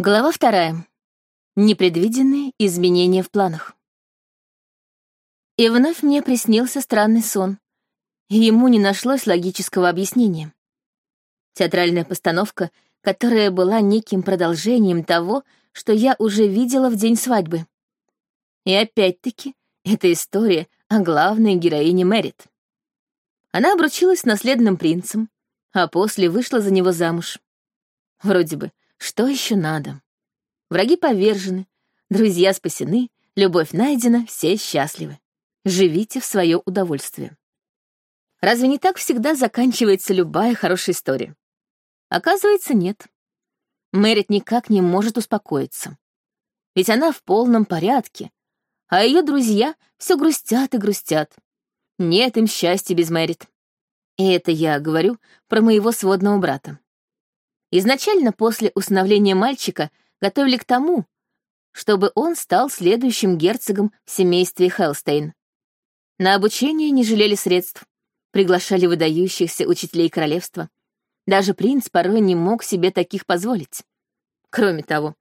Глава вторая. Непредвиденные изменения в планах. И вновь мне приснился странный сон, ему не нашлось логического объяснения. Театральная постановка, которая была неким продолжением того, что я уже видела в день свадьбы. И опять-таки, это история о главной героине Мэрит. Она обручилась с наследным принцем, а после вышла за него замуж. Вроде бы, что еще надо? Враги повержены, друзья спасены, любовь найдена, все счастливы. Живите в свое удовольствие. Разве не так всегда заканчивается любая хорошая история? Оказывается, нет. Мэрит никак не может успокоиться. Ведь она в полном порядке, а ее друзья все грустят и грустят. Нет им счастья без Мэрит. И это я говорю про моего сводного брата. Изначально после усыновления мальчика готовили к тому, чтобы он стал следующим герцогом в семействе Хелстейн. На обучение не жалели средств, приглашали выдающихся учителей королевства. Даже принц порой не мог себе таких позволить. Кроме того,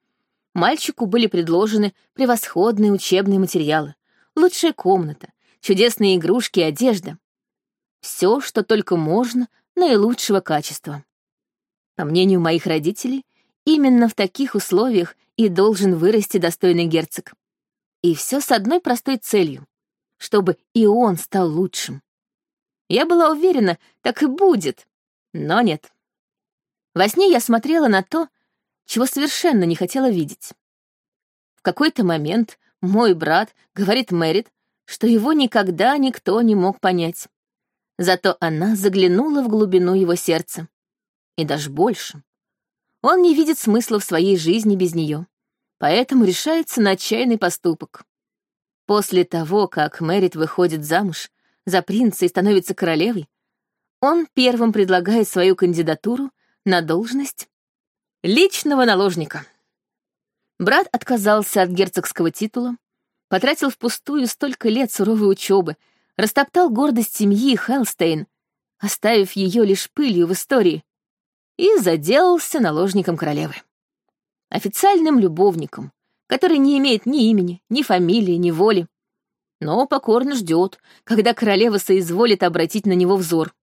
мальчику были предложены превосходные учебные материалы, лучшая комната, чудесные игрушки и одежда. Все, что только можно, наилучшего качества. По мнению моих родителей, именно в таких условиях и должен вырасти достойный герцог. И все с одной простой целью — чтобы и он стал лучшим. Я была уверена, так и будет, но нет. Во сне я смотрела на то, чего совершенно не хотела видеть. В какой-то момент мой брат говорит Мэрит, что его никогда никто не мог понять. Зато она заглянула в глубину его сердца и даже больше. Он не видит смысла в своей жизни без нее, поэтому решается на отчаянный поступок. После того, как Мэрит выходит замуж за принца и становится королевой, он первым предлагает свою кандидатуру на должность личного наложника. Брат отказался от герцогского титула, потратил впустую столько лет суровой учебы, растоптал гордость семьи Хелстейн, оставив ее лишь пылью в истории, и заделался наложником королевы. Официальным любовником, который не имеет ни имени, ни фамилии, ни воли, но покорно ждет, когда королева соизволит обратить на него взор.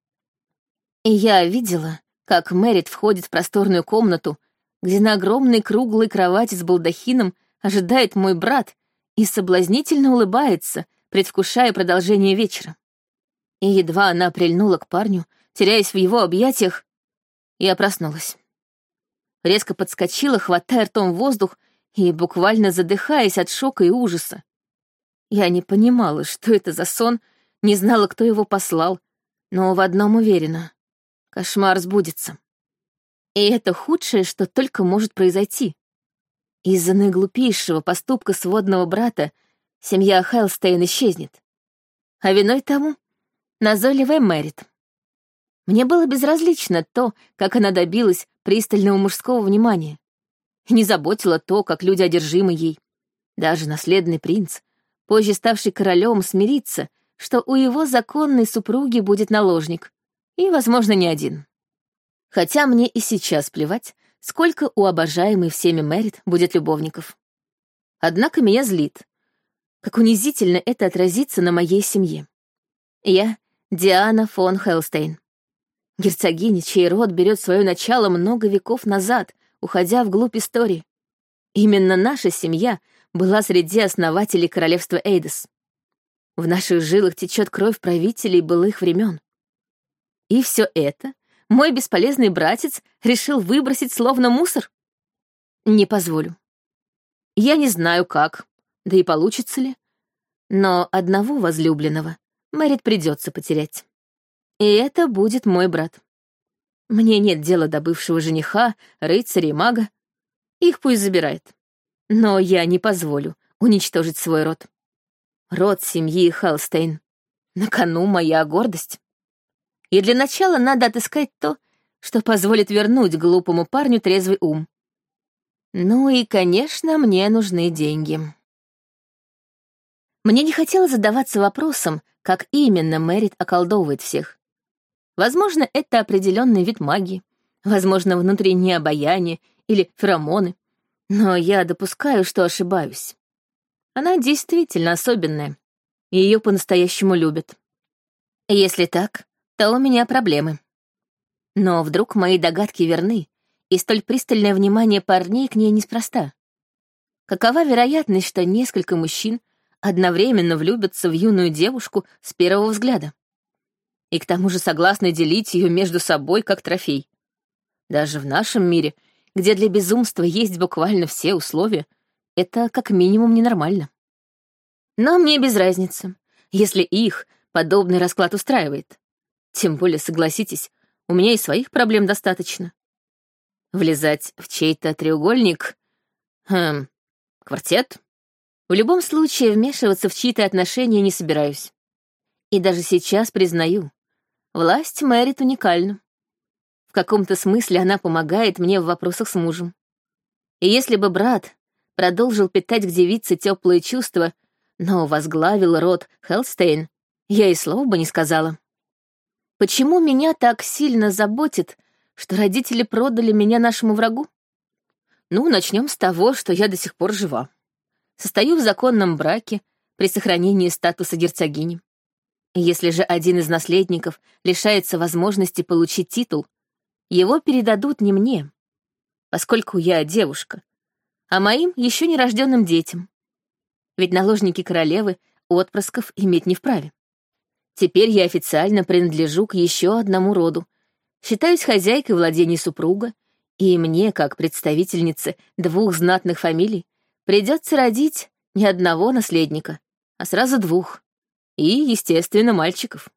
И я видела, как Мэрит входит в просторную комнату, где на огромной круглой кровати с балдахином ожидает мой брат и соблазнительно улыбается, предвкушая продолжение вечера. И едва она прильнула к парню, теряясь в его объятиях, я проснулась. Резко подскочила, хватая ртом воздух и буквально задыхаясь от шока и ужаса. Я не понимала, что это за сон, не знала, кто его послал, но в одном уверена — кошмар сбудется. И это худшее, что только может произойти. Из-за наиглупейшего поступка сводного брата семья Хелстейн исчезнет. А виной тому — назойливая Мэрит. Мне было безразлично то, как она добилась пристального мужского внимания. Не заботило то, как люди одержимы ей. Даже наследный принц, позже ставший королем, смирится, что у его законной супруги будет наложник. И, возможно, не один. Хотя мне и сейчас плевать, сколько у обожаемой всеми Мэрит будет любовников. Однако меня злит. Как унизительно это отразится на моей семье. Я — Диана фон Хелстейн. Герцогиня, чей род берет свое начало много веков назад, уходя вглубь истории. Именно наша семья была среди основателей королевства Эйдес. В наших жилах течет кровь правителей былых времен. И все это мой бесполезный братец решил выбросить словно мусор? Не позволю. Я не знаю как, да и получится ли, но одного возлюбленного Мэрит придется потерять. И это будет мой брат. Мне нет дела до бывшего жениха, рыцаря и мага. Их пусть забирает. Но я не позволю уничтожить свой род. Род семьи Халстейн. На кону моя гордость. И для начала надо отыскать то, что позволит вернуть глупому парню трезвый ум. Ну и, конечно, мне нужны деньги. Мне не хотелось задаваться вопросом, как именно Мэрит околдовывает всех. Возможно, это определенный вид магии, возможно, внутреннее обаяние или феромоны. Но я допускаю, что ошибаюсь. Она действительно особенная, и ее по-настоящему любят. Если так, то у меня проблемы. Но вдруг мои догадки верны, и столь пристальное внимание парней к ней неспроста. Какова вероятность, что несколько мужчин одновременно влюбятся в юную девушку с первого взгляда? И к тому же согласны делить ее между собой как трофей. Даже в нашем мире, где для безумства есть буквально все условия, это как минимум ненормально. Но мне без разницы, если их подобный расклад устраивает. Тем более, согласитесь, у меня и своих проблем достаточно. Влезать в чей-то треугольник... Хм, квартет? В любом случае, вмешиваться в чьи-то отношения не собираюсь. И даже сейчас признаю, власть Мэрит уникальна. В каком-то смысле она помогает мне в вопросах с мужем. И если бы брат продолжил питать к девице теплые чувства, но возглавил род Хелстейн, я и слова бы не сказала. Почему меня так сильно заботит, что родители продали меня нашему врагу? Ну, начнем с того, что я до сих пор жива. Состою в законном браке при сохранении статуса герцогини. Если же один из наследников лишается возможности получить титул, его передадут не мне, поскольку я девушка, а моим еще нерожденным детям. Ведь наложники королевы отпрысков иметь не вправе. Теперь я официально принадлежу к еще одному роду, считаюсь хозяйкой владений супруга, и мне, как представительнице двух знатных фамилий, придется родить не одного наследника, а сразу двух. И, естественно, мальчиков.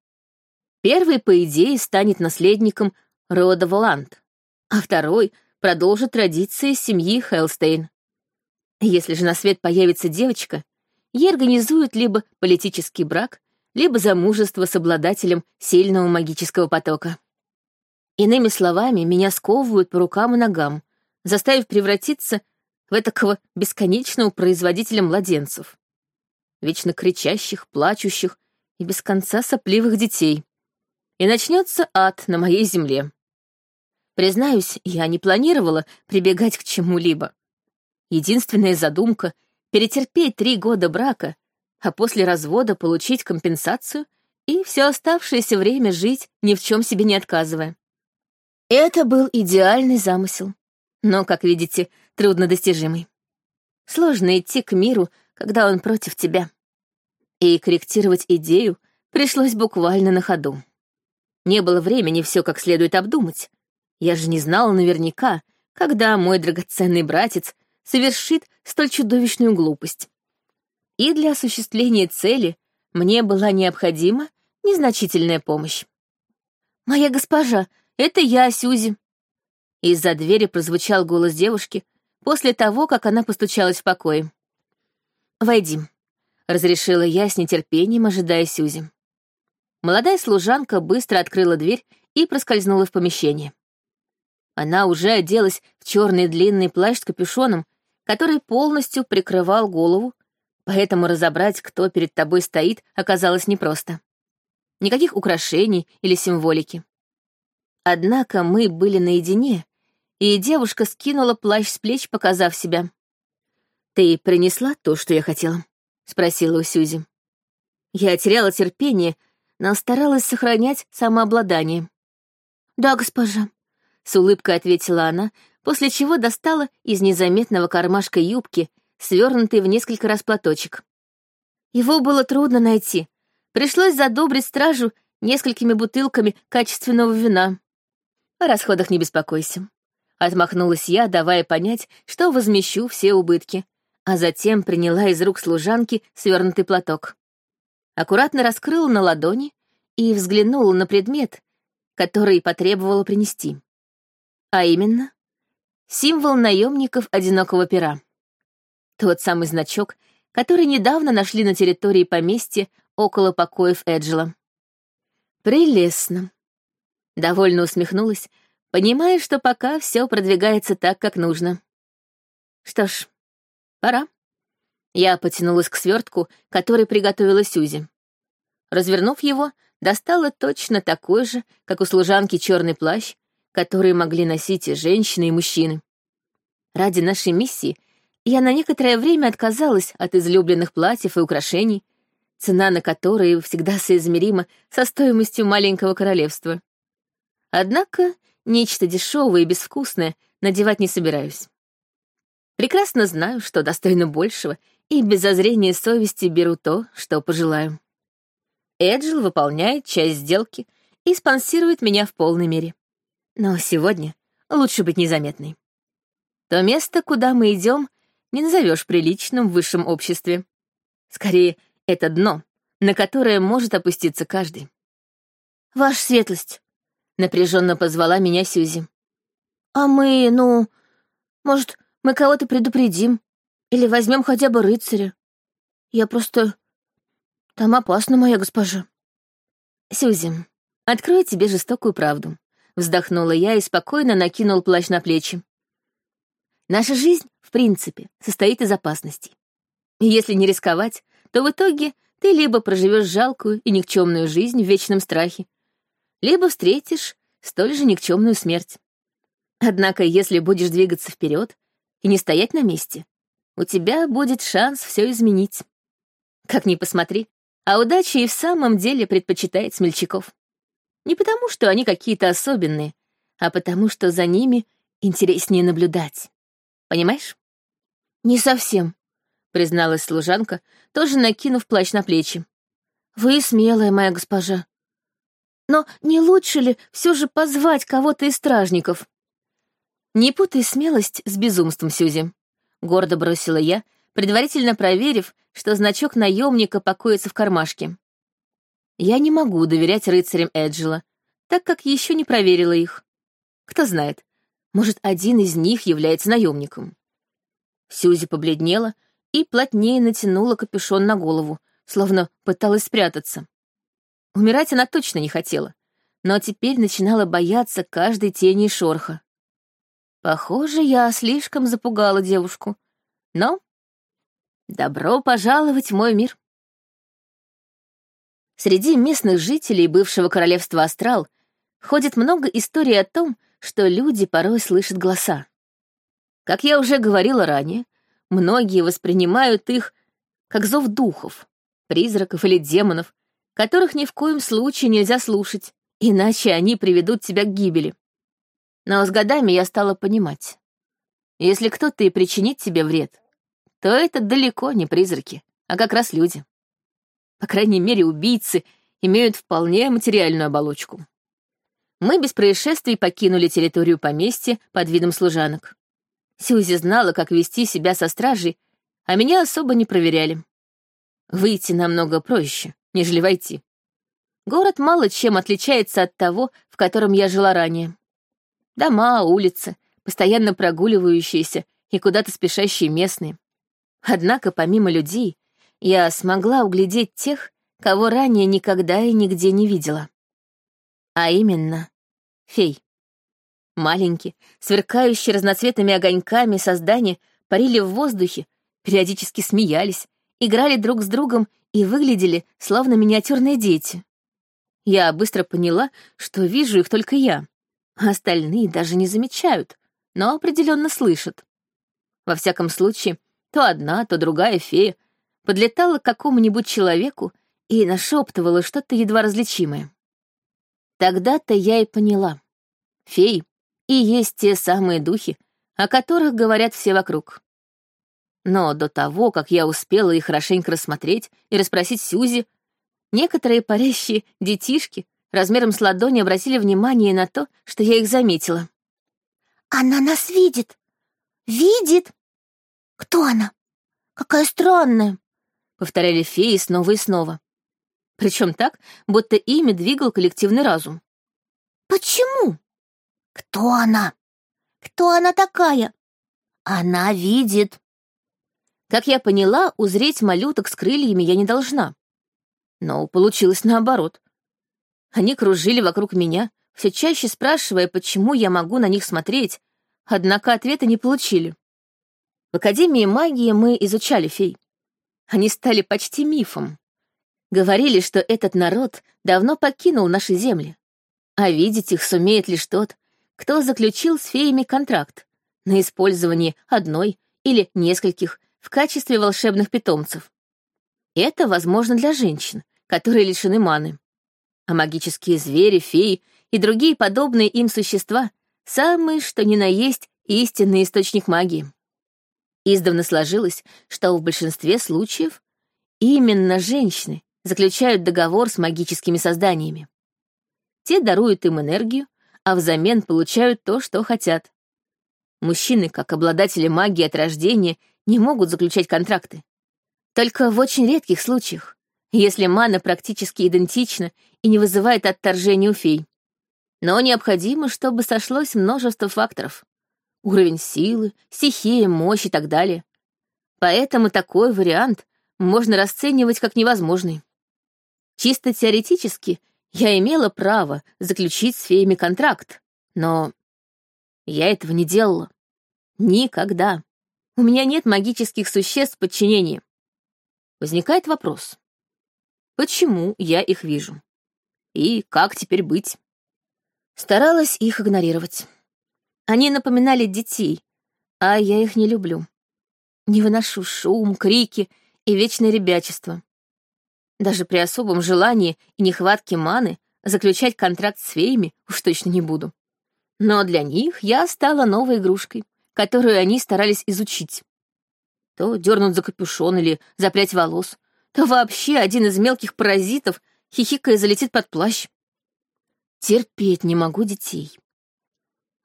Первый, по идее, станет наследником рода Воланд, а второй продолжит традиции семьи Хелстейн. Если же на свет появится девочка, ей организуют либо политический брак, либо замужество с обладателем сильного магического потока. Иными словами, меня сковывают по рукам и ногам, заставив превратиться в этакого бесконечного производителя младенцев. Вечно кричащих, плачущих и без конца сопливых детей. И начнется ад на моей земле. Признаюсь, я не планировала прибегать к чему-либо. Единственная задумка — перетерпеть три года брака, а после развода получить компенсацию и все оставшееся время жить, ни в чем себе не отказывая. Это был идеальный замысел, но, как видите, труднодостижимый. Сложно идти к миру, когда он против тебя. И корректировать идею пришлось буквально на ходу. Не было времени все как следует обдумать. Я же не знала наверняка, когда мой драгоценный братец совершит столь чудовищную глупость. И для осуществления цели мне была необходима незначительная помощь. «Моя госпожа, это я, Сюзи». Из-за двери прозвучал голос девушки после того, как она постучалась в покое. «Войди», — разрешила я с нетерпением, ожидая Сюзи. Молодая служанка быстро открыла дверь и проскользнула в помещение. Она уже оделась в черный длинный плащ с капюшоном, который полностью прикрывал голову, поэтому разобрать, кто перед тобой стоит, оказалось непросто. Никаких украшений или символики. Однако мы были наедине, и девушка скинула плащ с плеч, показав себя. «Ты принесла то, что я хотела?» — спросила у Сюзи. Я теряла терпение, но старалась сохранять самообладание. «Да, госпожа», — с улыбкой ответила она, после чего достала из незаметного кармашка юбки свернутый в несколько раз платочек. Его было трудно найти. Пришлось задобрить стражу несколькими бутылками качественного вина. О расходах не беспокойся. Отмахнулась я, давая понять, что возмещу все убытки, а затем приняла из рук служанки свернутый платок. Аккуратно раскрыла на ладони и взглянула на предмет, который потребовала принести. А именно, символ наемников одинокого пера. Тот самый значок, который недавно нашли на территории поместья около покоев Эджела. Прелестно. Довольно усмехнулась, понимая, что пока все продвигается так, как нужно. Что ж, пора. Я потянулась к свертку, который приготовила Сюзи. Развернув его, достала точно такой же, как у служанки черный плащ, который могли носить и женщины, и мужчины. Ради нашей миссии я на некоторое время отказалась от излюбленных платьев и украшений, цена на которые всегда соизмерима со стоимостью маленького королевства. Однако нечто дешевое и безвкусное надевать не собираюсь. Прекрасно знаю, что достойно большего, и без зазрения совести беру то, что пожелаю. Эджил выполняет часть сделки и спонсирует меня в полной мере. Но сегодня лучше быть незаметной. То место, куда мы идем, не назовешь приличным в высшем обществе. Скорее, это дно, на которое может опуститься каждый. «Ваша светлость», — напряженно позвала меня Сюзи. «А мы, ну, может, мы кого-то предупредим или возьмем хотя бы рыцаря? Я просто... Там опасно, моя госпожа». «Сюзи, открою тебе жестокую правду», — вздохнула я и спокойно накинул плащ на плечи. Наша жизнь, в принципе, состоит из опасностей. И если не рисковать, то в итоге ты либо проживешь жалкую и никчемную жизнь в вечном страхе, либо встретишь столь же никчемную смерть. Однако, если будешь двигаться вперед и не стоять на месте, у тебя будет шанс все изменить. Как ни посмотри, а удача и в самом деле предпочитает смельчаков. Не потому, что они какие-то особенные, а потому, что за ними интереснее наблюдать. Понимаешь? Не совсем, призналась служанка, тоже накинув плащ на плечи. Вы смелая, моя госпожа. Но не лучше ли все же позвать кого-то из стражников? Не путай смелость с безумством, Сюзи. Гордо бросила я, предварительно проверив, что значок наемника покоится в кармашке. Я не могу доверять рыцарям Эджела, так как еще не проверила их. Кто знает, может, один из них является наемником. Сьюзи побледнела и плотнее натянула капюшон на голову, словно пыталась спрятаться. Умирать она точно не хотела, но теперь начинала бояться каждой тени и шорха. Похоже, я слишком запугала девушку, но добро пожаловать в мой мир. Среди местных жителей бывшего королевства Астрал ходит много историй о том, что люди порой слышат голоса. Как я уже говорила ранее, многие воспринимают их как зов духов, призраков или демонов, которых ни в коем случае нельзя слушать, иначе они приведут тебя к гибели. Но с годами я стала понимать, если кто-то и причинит тебе вред, то это далеко не призраки, а как раз люди. По крайней мере, убийцы имеют вполне материальную оболочку мы без происшествий покинули территорию поместья под видом служанок. Сьюзи знала, как вести себя со стражей, а меня особо не проверяли. Выйти намного проще, нежели войти. Город мало чем отличается от того, в котором я жила ранее. Дома, улицы, постоянно прогуливающиеся и куда-то спешащие местные. Однако, помимо людей, я смогла углядеть тех, кого ранее никогда и нигде не видела. А именно, фей. Маленькие, сверкающие разноцветными огоньками создания парили в воздухе, периодически смеялись, играли друг с другом и выглядели словно миниатюрные дети. Я быстро поняла, что вижу их только я, остальные даже не замечают, но определенно слышат. Во всяком случае, то одна, то другая фея подлетала к какому-нибудь человеку и нашептывала что-то едва различимое. Тогда-то я и поняла. Феи и есть те самые духи, о которых говорят все вокруг. Но до того, как я успела их хорошенько рассмотреть и расспросить Сюзи, некоторые парящие детишки размером с ладони обратили внимание на то, что я их заметила. «Она нас видит! Видит! Кто она? Какая странная!» — повторяли феи снова и снова. Причем так, будто ими двигал коллективный разум. «Почему? Кто она? Кто она такая? Она видит». Как я поняла, узреть малюток с крыльями я не должна. Но получилось наоборот. Они кружили вокруг меня, все чаще спрашивая, почему я могу на них смотреть, однако ответа не получили. В Академии магии мы изучали фей. Они стали почти мифом. Говорили, что этот народ давно покинул наши земли, а видеть их сумеет лишь тот, кто заключил с феями контракт, на использование одной или нескольких в качестве волшебных питомцев. Это возможно для женщин, которые лишены маны. А магические звери, феи и другие подобные им существа — самые, что ни на есть, истинный источник магии. Издавна сложилось, что в большинстве случаев именно женщины заключают договор с магическими созданиями. Те даруют им энергию, а взамен получают то, что хотят. Мужчины, как обладатели магии от рождения, не могут заключать контракты. Только в очень редких случаях, если мана практически идентична и не вызывает отторжения у фей. Но необходимо, чтобы сошлось множество факторов. Уровень силы, стихия, мощь и так далее. Поэтому такой вариант можно расценивать как невозможный. Чисто теоретически я имела право заключить с феями контракт, но я этого не делала. Никогда. У меня нет магических существ в подчинении. Возникает вопрос. Почему я их вижу? И как теперь быть? Старалась их игнорировать. Они напоминали детей, а я их не люблю. Не выношу шум, крики и вечное ребячество. Даже при особом желании и нехватке маны заключать контракт с феями уж точно не буду. Но для них я стала новой игрушкой, которую они старались изучить. То дернут за капюшон или заплять волос, то вообще один из мелких паразитов хихикая залетит под плащ. Терпеть не могу детей.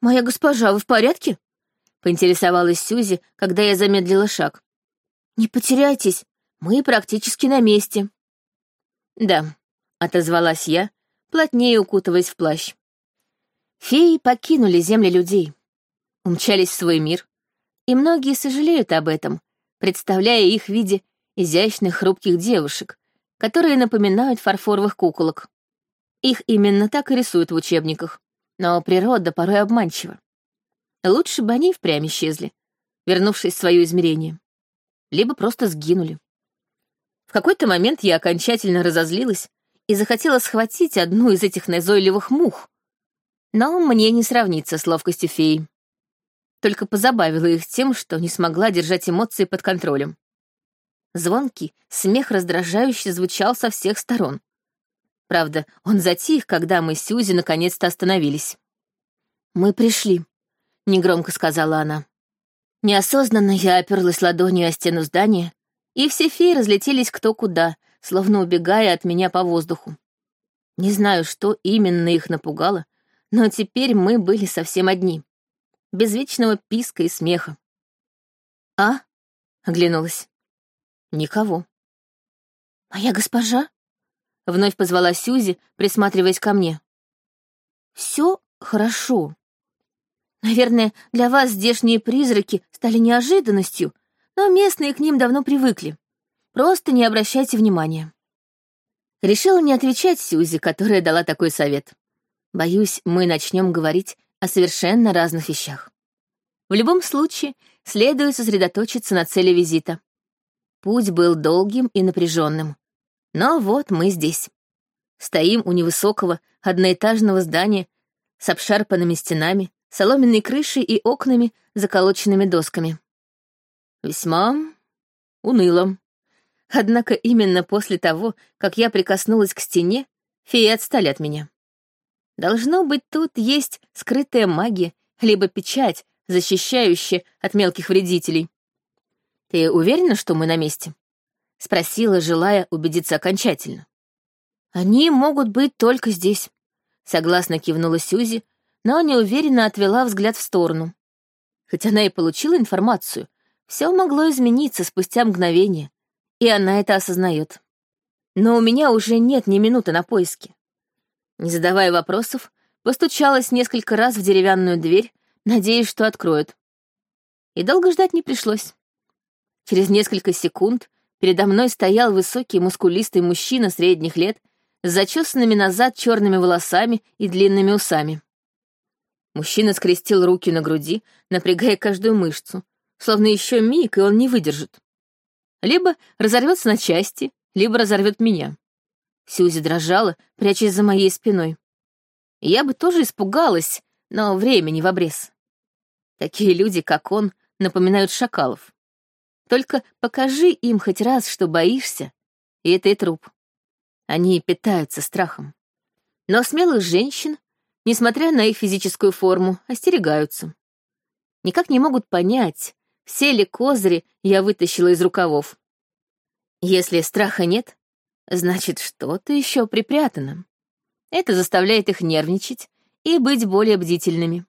«Моя госпожа, вы в порядке?» — поинтересовалась Сюзи, когда я замедлила шаг. «Не потеряйтесь, мы практически на месте». «Да», — отозвалась я, плотнее укутываясь в плащ. Феи покинули земли людей, умчались в свой мир, и многие сожалеют об этом, представляя их в виде изящных хрупких девушек, которые напоминают фарфоровых куколок. Их именно так и рисуют в учебниках, но природа порой обманчива. Лучше бы они впрямь исчезли, вернувшись в свое измерение. Либо просто сгинули. В какой-то момент я окончательно разозлилась и захотела схватить одну из этих назойливых мух. Но мне не сравниться с ловкостью феи только позабавила их тем, что не смогла держать эмоции под контролем. Звонкий, смех раздражающе звучал со всех сторон. Правда, он затих, когда мы с Сьюзи наконец-то остановились. «Мы пришли», — негромко сказала она. Неосознанно я оперлась ладонью о стену здания, и все феи разлетелись кто куда, словно убегая от меня по воздуху. Не знаю, что именно их напугало, но теперь мы были совсем одни без вечного писка и смеха. «А?» — оглянулась. «Никого». «Моя госпожа?» — вновь позвала Сюзи, присматриваясь ко мне. «Все хорошо. Наверное, для вас здешние призраки стали неожиданностью, но местные к ним давно привыкли. Просто не обращайте внимания». Решила не отвечать Сюзи, которая дала такой совет. Боюсь, мы начнем говорить о совершенно разных вещах. В любом случае, следует сосредоточиться на цели визита. Путь был долгим и напряженным. Но вот мы здесь. Стоим у невысокого, одноэтажного здания с обшарпанными стенами, соломенной крышей и окнами, заколоченными досками. Весьма уныло. Однако именно после того, как я прикоснулась к стене, феи отстали от меня. Должно быть, тут есть скрытая магия, либо печать, защищающая от мелких вредителей. «Ты уверена, что мы на месте?» — спросила, желая убедиться окончательно. «Они могут быть только здесь», — согласно кивнула Сюзи, но неуверенно отвела взгляд в сторону. Хоть она и получила информацию, все могло измениться спустя мгновение, и она это осознает. Но у меня уже нет ни минуты на поиски. Не задавая вопросов, постучалась несколько раз в деревянную дверь, надеясь, что откроют. И долго ждать не пришлось. Через несколько секунд передо мной стоял высокий мускулистый мужчина средних лет с зачесанными назад черными волосами и длинными усами. Мужчина скрестил руки на груди, напрягая каждую мышцу, словно еще миг, и он не выдержит. Либо разорвется на части, либо разорвет меня. Сьюзи дрожала, прячась за моей спиной. Я бы тоже испугалась, но времени в обрез. Такие люди, как он, напоминают шакалов. Только покажи им хоть раз, что боишься, и это и труп. Они питаются страхом. Но смелых женщин, несмотря на их физическую форму, остерегаются. Никак не могут понять, все ли козыри я вытащила из рукавов. Если страха нет, значит, что-то еще припрятано. Это заставляет их нервничать и быть более бдительными.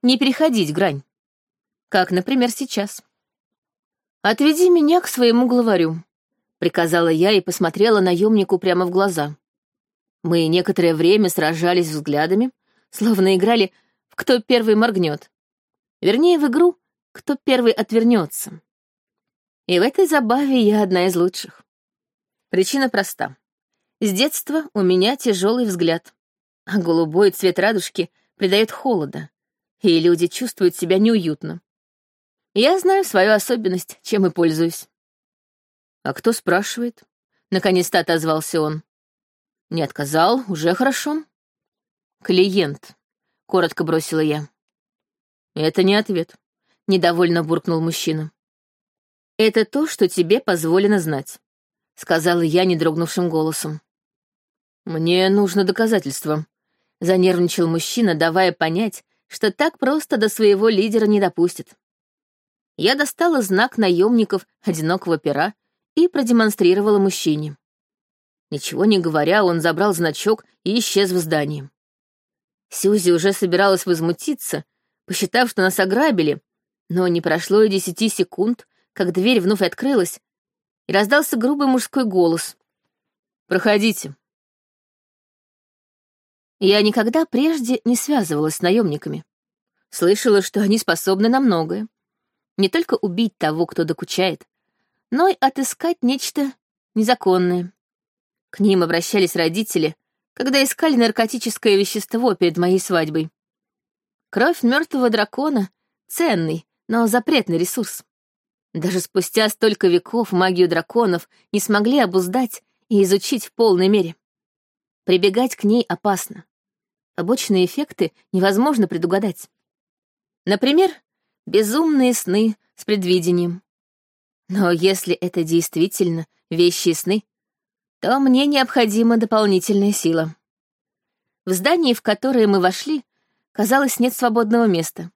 Не переходить грань. Как, например, сейчас. «Отведи меня к своему главарю», — приказала я и посмотрела наемнику прямо в глаза. Мы некоторое время сражались взглядами, словно играли в «Кто первый моргнет». Вернее, в игру «Кто первый отвернется». И в этой забаве я одна из лучших. Причина проста. С детства у меня тяжелый взгляд, а голубой цвет радужки придает холода, и люди чувствуют себя неуютно. Я знаю свою особенность, чем и пользуюсь. «А кто спрашивает?» — наконец-то отозвался он. «Не отказал, уже хорошо». «Клиент», — коротко бросила я. «Это не ответ», — недовольно буркнул мужчина. «Это то, что тебе позволено знать», — сказала я недрогнувшим голосом. «Мне нужно доказательство», — занервничал мужчина, давая понять, что так просто до своего лидера не допустит. Я достала знак наемников одинокого пера и продемонстрировала мужчине. Ничего не говоря, он забрал значок и исчез в здании. Сьюзи уже собиралась возмутиться, посчитав, что нас ограбили, но не прошло и десяти секунд, как дверь вновь открылась, и раздался грубый мужской голос. «Проходите». Я никогда прежде не связывалась с наемниками. Слышала, что они способны на многое. Не только убить того, кто докучает, но и отыскать нечто незаконное. К ним обращались родители, когда искали наркотическое вещество перед моей свадьбой. Кровь мертвого дракона — ценный, но запретный ресурс. Даже спустя столько веков магию драконов не смогли обуздать и изучить в полной мере. Прибегать к ней опасно. Побочные эффекты невозможно предугадать. Например, безумные сны с предвидением. Но если это действительно вещи сны, то мне необходима дополнительная сила. В здании, в которое мы вошли, казалось, нет свободного места.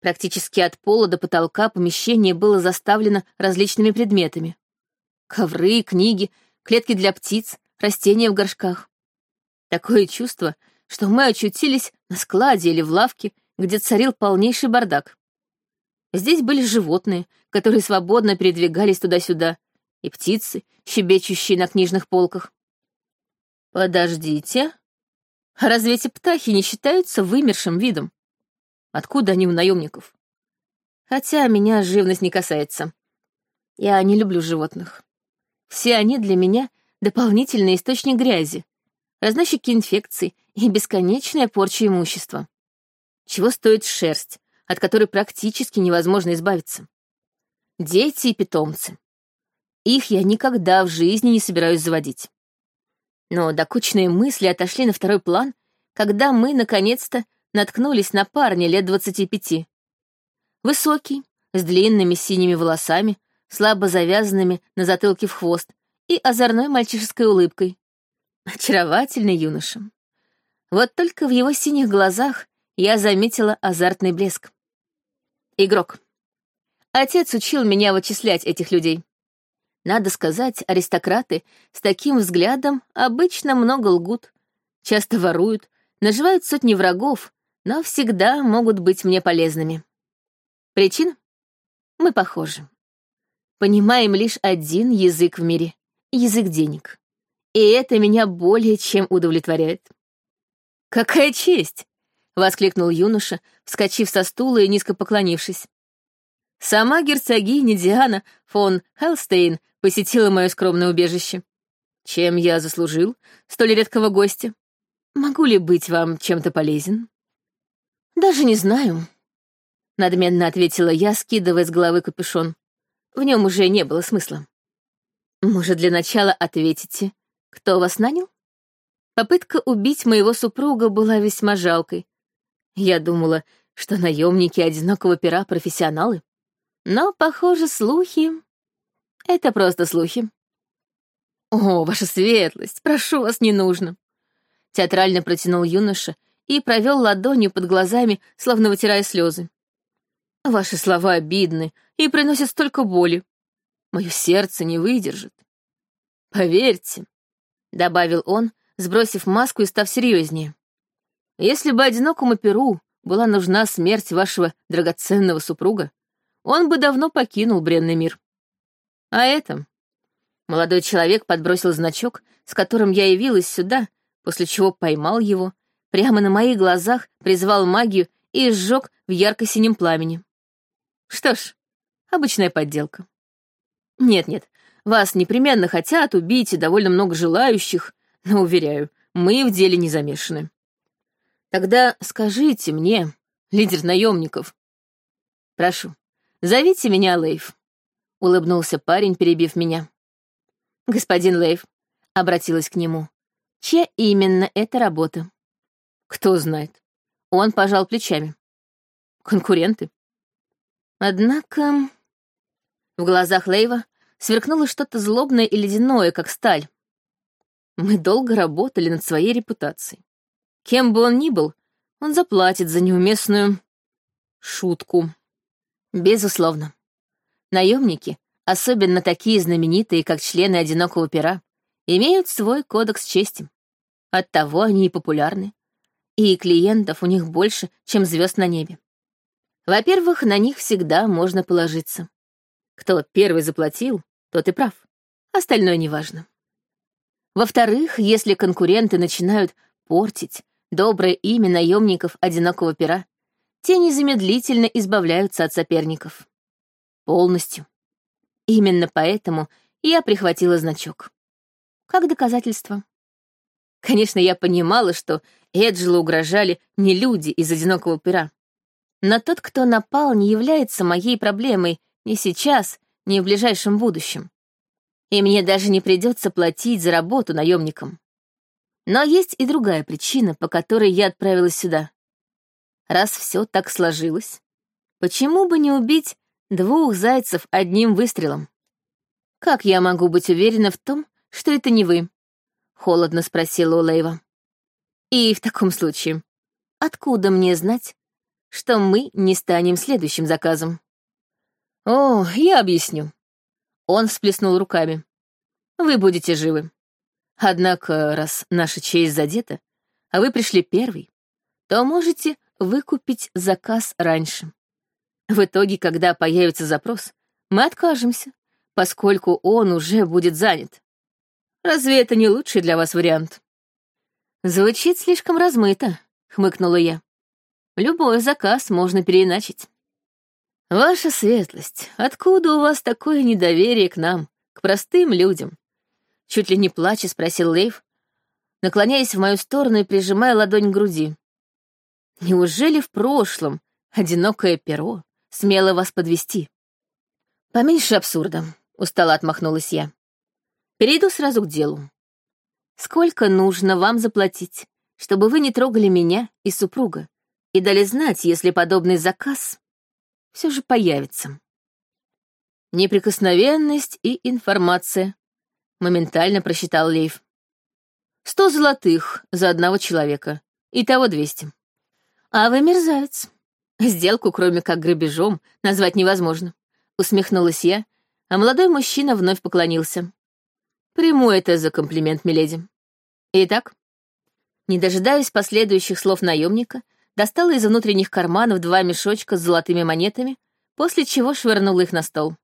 Практически от пола до потолка помещение было заставлено различными предметами. Ковры, книги, клетки для птиц, растения в горшках. Такое чувство, что мы очутились на складе или в лавке, где царил полнейший бардак. Здесь были животные, которые свободно передвигались туда-сюда, и птицы, щебечущие на книжных полках. Подождите. А разве эти птахи не считаются вымершим видом? Откуда они у наемников? Хотя меня живность не касается. Я не люблю животных. Все они для меня дополнительный источник грязи, разносчики инфекций и бесконечная порча имущества. Чего стоит шерсть, от которой практически невозможно избавиться? Дети и питомцы. Их я никогда в жизни не собираюсь заводить. Но докучные мысли отошли на второй план, когда мы, наконец-то, наткнулись на парня лет двадцати пяти. Высокий, с длинными синими волосами, слабо завязанными на затылке в хвост и озорной мальчишеской улыбкой. Очаровательный юноша. Вот только в его синих глазах я заметила азартный блеск. Игрок. Отец учил меня вычислять этих людей. Надо сказать, аристократы с таким взглядом обычно много лгут, часто воруют, наживают сотни врагов, но всегда могут быть мне полезными. Причин? Мы похожи. Понимаем лишь один язык в мире — язык денег и это меня более чем удовлетворяет. «Какая честь!» — воскликнул юноша, вскочив со стула и низко поклонившись. Сама герцогиня Диана фон Хелстейн посетила мое скромное убежище. Чем я заслужил столь редкого гостя? Могу ли быть вам чем-то полезен? Даже не знаю, — надменно ответила я, скидывая с головы капюшон. В нем уже не было смысла. Может, для начала ответите, кто вас нанял? Попытка убить моего супруга была весьма жалкой. Я думала, что наемники одинокого пера — профессионалы. Но, похоже, слухи — это просто слухи. «О, ваша светлость, прошу вас, не нужно!» Театрально протянул юноша и провел ладонью под глазами, словно вытирая слезы. «Ваши слова обидны и приносят столько боли. Мое сердце не выдержит. Поверьте», — добавил он, сбросив маску и став серьезнее. «Если бы одинокому Перу была нужна смерть вашего драгоценного супруга, он бы давно покинул бренный мир. А это...» Молодой человек подбросил значок, с которым я явилась сюда, после чего поймал его, прямо на моих глазах призвал магию и сжег в ярко-синем пламени. Что ж, обычная подделка. Нет-нет, вас непременно хотят убить и довольно много желающих, но, уверяю, мы в деле не замешаны. Тогда скажите мне, лидер наемников. Прошу, зовите меня Лейв. Улыбнулся парень, перебив меня. Господин Лейв, обратилась к нему. Чья именно эта работа? Кто знает. Он пожал плечами. Конкуренты. Однако... В глазах Лейва сверкнуло что-то злобное и ледяное, как сталь. Мы долго работали над своей репутацией. Кем бы он ни был, он заплатит за неуместную шутку. Безусловно. Наемники, особенно такие знаменитые, как члены одинокого пера, имеют свой кодекс чести. Оттого они и популярны. И клиентов у них больше, чем звезд на небе. Во-первых, на них всегда можно положиться. Кто первый заплатил, тот и прав. Остальное неважно. Во-вторых, если конкуренты начинают портить доброе имя наемников одинокого пера, те незамедлительно избавляются от соперников. Полностью. Именно поэтому я прихватила значок. Как доказательство. Конечно, я понимала, что Эджелу угрожали не люди из одинокого пера. Но тот, кто напал, не является моей проблемой ни сейчас, ни в ближайшем будущем. И мне даже не придется платить за работу наемникам. Но есть и другая причина, по которой я отправилась сюда. Раз все так сложилось, почему бы не убить двух зайцев одним выстрелом? Как я могу быть уверена в том, что это не вы? Холодно спросила Улейва. И в таком случае, откуда мне знать, что мы не станем следующим заказом. О, я объясню. Он всплеснул руками. Вы будете живы. Однако, раз наша честь задета, а вы пришли первый, то можете выкупить заказ раньше. В итоге, когда появится запрос, мы откажемся, поскольку он уже будет занят. Разве это не лучший для вас вариант? Звучит слишком размыто, хмыкнула я. Любой заказ можно переиначить. Ваша светлость, откуда у вас такое недоверие к нам, к простым людям? Чуть ли не плача спросил Лейв, наклоняясь в мою сторону и прижимая ладонь к груди. Неужели в прошлом одинокое перо смело вас подвести? Поменьше абсурда, устало отмахнулась я. Перейду сразу к делу. Сколько нужно вам заплатить, чтобы вы не трогали меня и супруга, и дали знать, если подобный заказ все же появится. Неприкосновенность и информация, моментально просчитал Лейв. Сто золотых за одного человека, и того двести. А вы мерзавец. Сделку, кроме как грабежом, назвать невозможно. Усмехнулась я, а молодой мужчина вновь поклонился. Приму это за комплимент, миледи. Итак, не дожидаясь последующих слов наемника, достала из внутренних карманов два мешочка с золотыми монетами, после чего швырнула их на стол.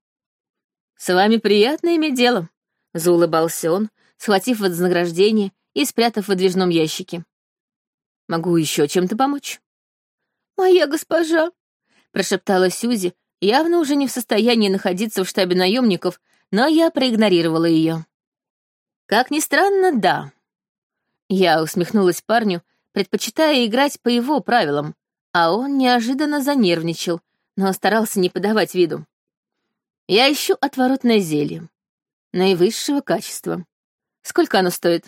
«С вами приятно иметь дело», — заулыбался он, схватив вознаграждение и спрятав в выдвижном ящике. «Могу еще чем-то помочь?» «Моя госпожа», — прошептала Сюзи, явно уже не в состоянии находиться в штабе наемников, но я проигнорировала ее. Как ни странно, да. Я усмехнулась парню, предпочитая играть по его правилам, а он неожиданно занервничал, но старался не подавать виду. Я ищу отворотное зелье. Наивысшего качества. Сколько оно стоит?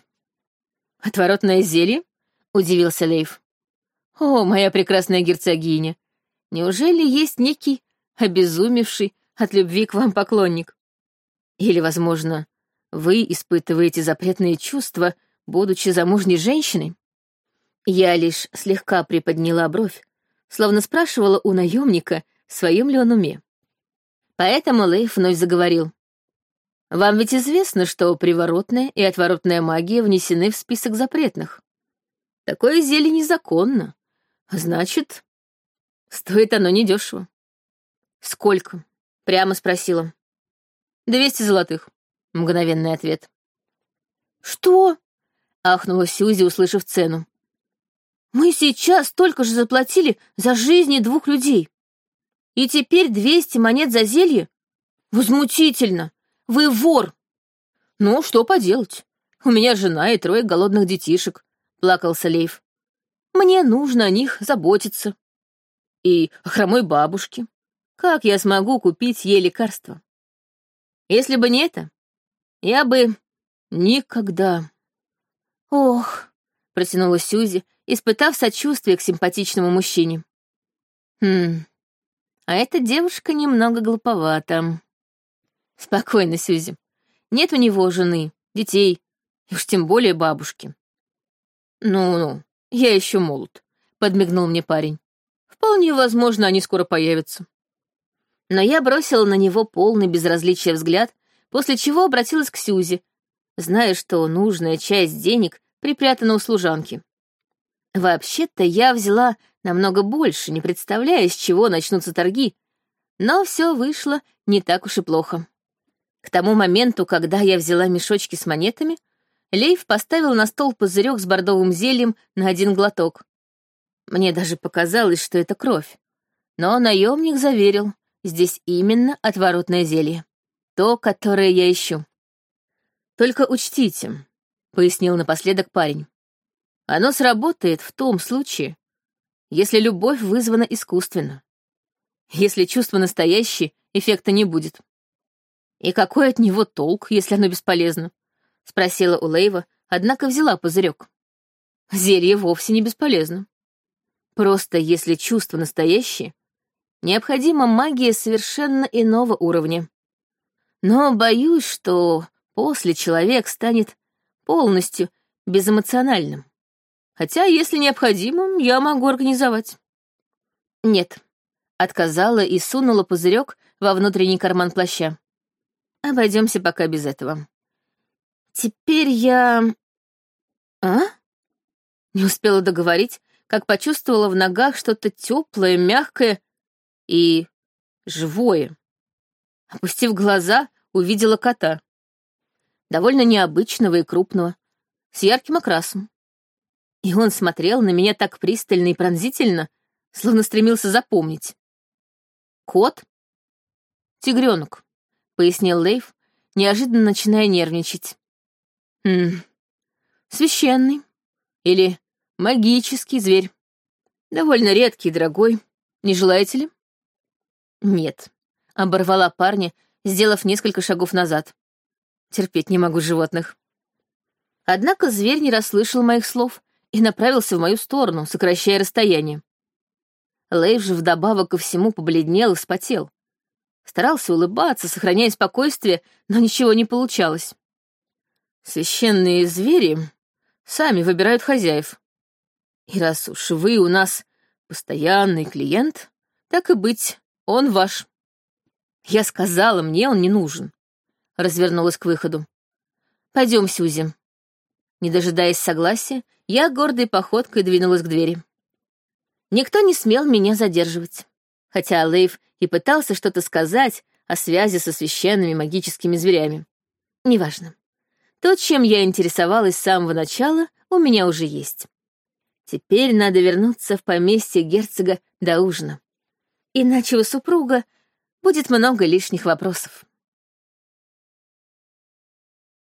Отворотное зелье? Удивился Лейв. О, моя прекрасная герцогиня, Неужели есть некий обезумевший от любви к вам поклонник? Или, возможно, вы испытываете запретные чувства, будучи замужней женщиной? Я лишь слегка приподняла бровь, словно спрашивала у наемника, в своем ли он уме. Поэтому Лейф вновь заговорил. «Вам ведь известно, что приворотная и отворотная магия внесены в список запретных. Такое зелье незаконно. Значит, стоит оно недешево. «Сколько?» — прямо спросила. «Двести золотых», — мгновенный ответ. «Что?» — ахнула Сьюзи, услышав цену. «Мы сейчас столько же заплатили за жизни двух людей. И теперь двести монет за зелье? Возмутительно! Вы вор!» «Ну, что поделать? У меня жена и трое голодных детишек», — плакался Лейв. «Мне нужно о них заботиться. И о хромой бабушке. Как я смогу купить ей лекарства? Если бы не это, я бы никогда... Ох, протянула Сюзи, испытав сочувствие к симпатичному мужчине. Хм, а эта девушка немного глуповата. Спокойно, Сюзи. Нет у него жены, детей, и уж тем более бабушки. Ну-ну, я еще молод, подмигнул мне парень. Вполне возможно, они скоро появятся но я бросила на него полный безразличия взгляд, после чего обратилась к Сюзи, зная, что нужная часть денег припрятана у служанки. Вообще-то я взяла намного больше, не представляя, с чего начнутся торги, но все вышло не так уж и плохо. К тому моменту, когда я взяла мешочки с монетами, Лейв поставил на стол пузырек с бордовым зельем на один глоток. Мне даже показалось, что это кровь. Но наемник заверил, Здесь именно отворотное зелье. То, которое я ищу. Только учтите, — пояснил напоследок парень. Оно сработает в том случае, если любовь вызвана искусственно. Если чувство настоящее, эффекта не будет. И какой от него толк, если оно бесполезно? Спросила у Лейва, однако взяла пузырек. Зелье вовсе не бесполезно. Просто если чувство настоящее, необходима магия совершенно иного уровня. Но боюсь, что после человек станет полностью безэмоциональным. Хотя, если необходимо, я могу организовать. Нет, отказала и сунула пузырек во внутренний карман плаща. Обойдемся пока без этого. Теперь я... А? Не успела договорить, как почувствовала в ногах что-то теплое, мягкое и живое. Опустив глаза, увидела кота. Довольно необычного и крупного, с ярким окрасом. И он смотрел на меня так пристально и пронзительно, словно стремился запомнить. «Кот?» «Тигренок», — пояснил Лейв, неожиданно начиная нервничать. «Хм, священный или магический зверь. Довольно редкий и дорогой. Не желаете ли?» «Нет», — оборвала парня, сделав несколько шагов назад. Терпеть не могу животных. Однако зверь не расслышал моих слов и направился в мою сторону, сокращая расстояние. Лейв же вдобавок ко всему побледнел и вспотел. Старался улыбаться, сохраняя спокойствие, но ничего не получалось. Священные звери сами выбирают хозяев. И раз уж вы у нас постоянный клиент, так и быть, он ваш. Я сказала, мне он не нужен. Развернулась к выходу. Пойдем, Сюзи. Не дожидаясь согласия, я гордой походкой двинулась к двери. Никто не смел меня задерживать. Хотя Лейв и пытался что-то сказать о связи со священными магическими зверями. Неважно. То, чем я интересовалась с самого начала, у меня уже есть. Теперь надо вернуться в поместье герцога до ужина иначе у супруга будет много лишних вопросов.